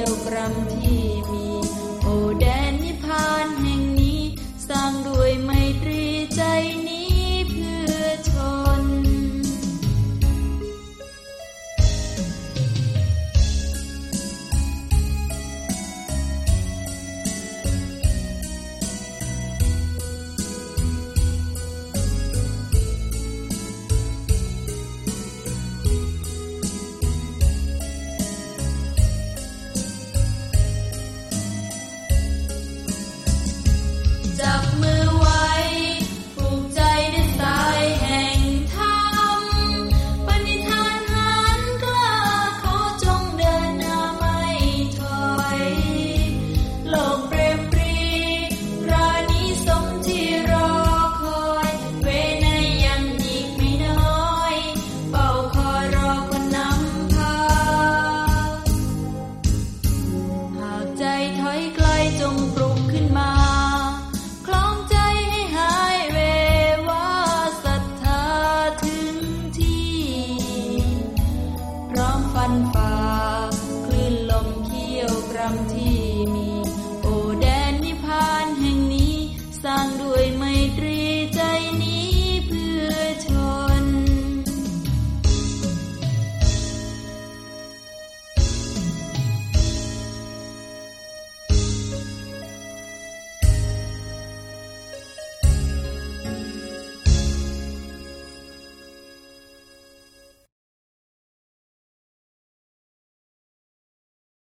ียวกรรมที่มี on fire.